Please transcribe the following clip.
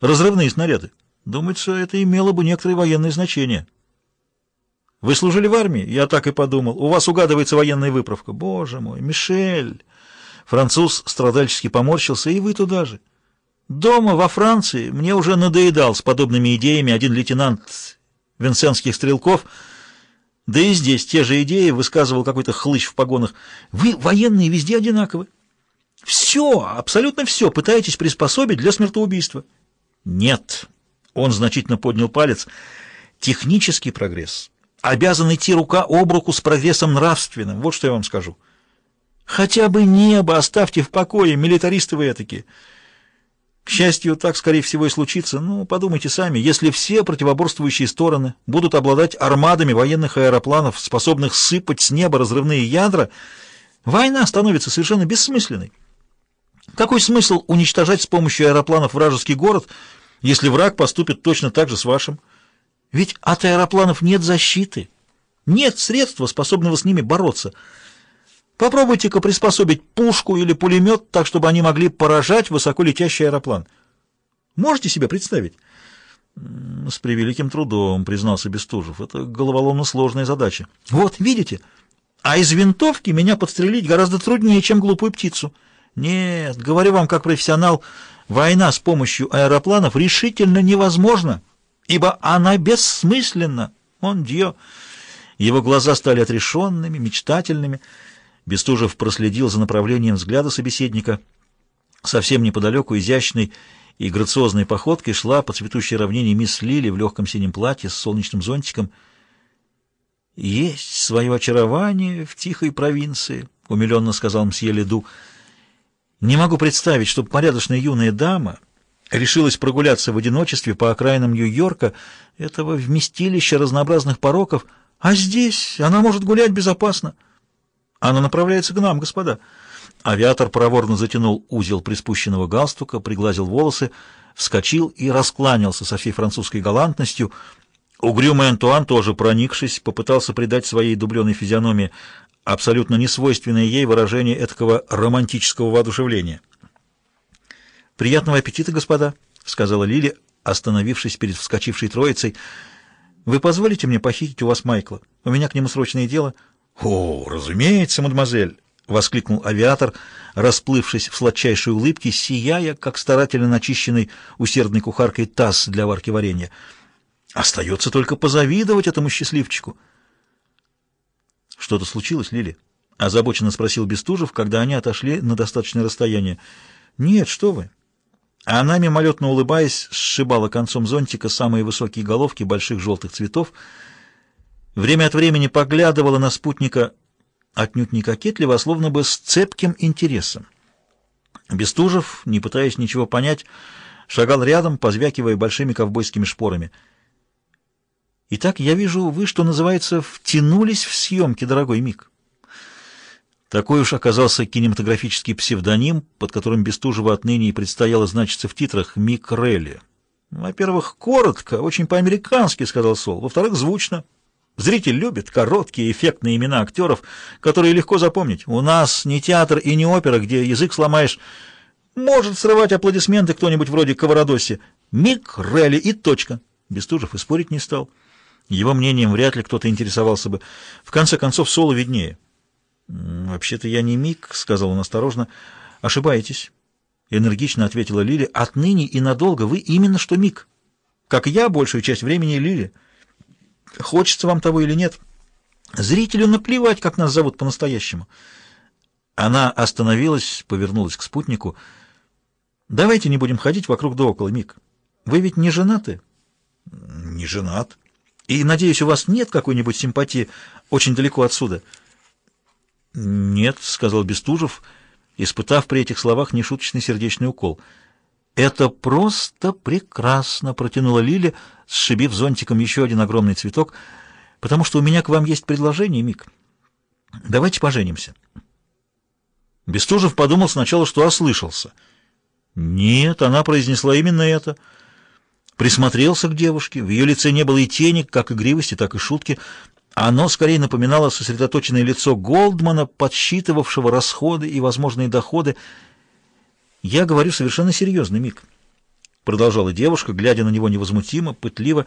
разрывные снаряды. Думается, это имело бы некоторое военное значение. Вы служили в армии? Я так и подумал. У вас угадывается военная выправка. Боже мой, Мишель! Француз страдальчески поморщился, и вы туда же. Дома, во Франции, мне уже надоедал с подобными идеями один лейтенант венсенских стрелков, да и здесь те же идеи высказывал какой-то хлыщ в погонах. Вы, военные, везде одинаковы. Все, абсолютно все пытаетесь приспособить для смертоубийства. Нет, он значительно поднял палец. Технический прогресс обязан идти рука об руку с прогрессом нравственным. Вот что я вам скажу. Хотя бы небо оставьте в покое, милитаристы вы этакие. К счастью, так, скорее всего, и случится. Ну, подумайте сами, если все противоборствующие стороны будут обладать армадами военных аэропланов, способных сыпать с неба разрывные ядра, война становится совершенно бессмысленной. Какой смысл уничтожать с помощью аэропланов вражеский город, если враг поступит точно так же с вашим? Ведь от аэропланов нет защиты, нет средства, способного с ними бороться. Попробуйте-ка приспособить пушку или пулемет так, чтобы они могли поражать высоко летящий аэроплан. Можете себе представить? С превеликим трудом, признался Бестужев. Это головоломно сложная задача. Вот, видите? А из винтовки меня подстрелить гораздо труднее, чем глупую птицу. Нет, говорю вам как профессионал, война с помощью аэропланов решительно невозможна ибо она бессмысленна. Он дьё. Его глаза стали отрешенными, мечтательными. Бестужев проследил за направлением взгляда собеседника. Совсем неподалеку изящной и грациозной походкой шла по цветущей равнине мисс Лили в легком синем платье с солнечным зонтиком. «Есть свое очарование в тихой провинции», — умиленно сказал мсье Леду. «Не могу представить, чтобы порядочная юная дама...» решилась прогуляться в одиночестве по окраинам Нью-Йорка, этого вместилища разнообразных пороков, а здесь она может гулять безопасно. Она направляется к нам, господа. Авиатор проворно затянул узел приспущенного галстука, приглазил волосы, вскочил и раскланялся со всей французской галантностью. Угрюмый Антуан, тоже проникшись, попытался придать своей дубленой физиономии абсолютно несвойственное ей выражение этакого романтического воодушевления. «Приятного аппетита, господа», — сказала Лили, остановившись перед вскочившей троицей. «Вы позволите мне похитить у вас Майкла? У меня к нему срочное дело». «О, разумеется, мадемуазель!» — воскликнул авиатор, расплывшись в сладчайшей улыбке, сияя, как старательно начищенный усердной кухаркой таз для варки варенья. «Остается только позавидовать этому счастливчику». «Что-то случилось, Лили?» — озабоченно спросил Бестужев, когда они отошли на достаточное расстояние. «Нет, что вы!» Она, мимолетно улыбаясь, сшибала концом зонтика самые высокие головки больших желтых цветов, время от времени поглядывала на спутника отнюдь не кокетливо, а словно бы с цепким интересом. Бестужев, не пытаясь ничего понять, шагал рядом, позвякивая большими ковбойскими шпорами. «Итак, я вижу, вы, что называется, втянулись в съемки, дорогой Мик». Такой уж оказался кинематографический псевдоним, под которым Бестужева отныне и предстояло значиться в титрах «Мик Релли». «Во-первых, коротко, очень по-американски», — сказал Сол. «Во-вторых, звучно. Зритель любит короткие, эффектные имена актеров, которые легко запомнить. У нас не театр и не опера, где язык сломаешь. Может срывать аплодисменты кто-нибудь вроде Каварадоси. Мик Релли и точка». Бестужев и спорить не стал. Его мнением вряд ли кто-то интересовался бы. В конце концов, Соло виднее. «Вообще-то я не Мик», — сказал он осторожно. «Ошибаетесь», — энергично ответила Лили. «Отныне и надолго вы именно что Мик. Как я большую часть времени Лили. Хочется вам того или нет. Зрителю наплевать, как нас зовут по-настоящему». Она остановилась, повернулась к спутнику. «Давайте не будем ходить вокруг да около, Мик. Вы ведь не женаты?» «Не женат. И, надеюсь, у вас нет какой-нибудь симпатии очень далеко отсюда?» «Нет», — сказал Бестужев, испытав при этих словах нешуточный сердечный укол. «Это просто прекрасно!» — протянула Лиля, сшибив зонтиком еще один огромный цветок. «Потому что у меня к вам есть предложение, Мик. Давайте поженимся». Бестужев подумал сначала, что ослышался. «Нет, она произнесла именно это». Присмотрелся к девушке. В ее лице не было и тени, как игривости, так и шутки. Оно скорее напоминало сосредоточенное лицо Голдмана, подсчитывавшего расходы и возможные доходы. «Я говорю совершенно серьезно, Мик», — продолжала девушка, глядя на него невозмутимо, пытливо.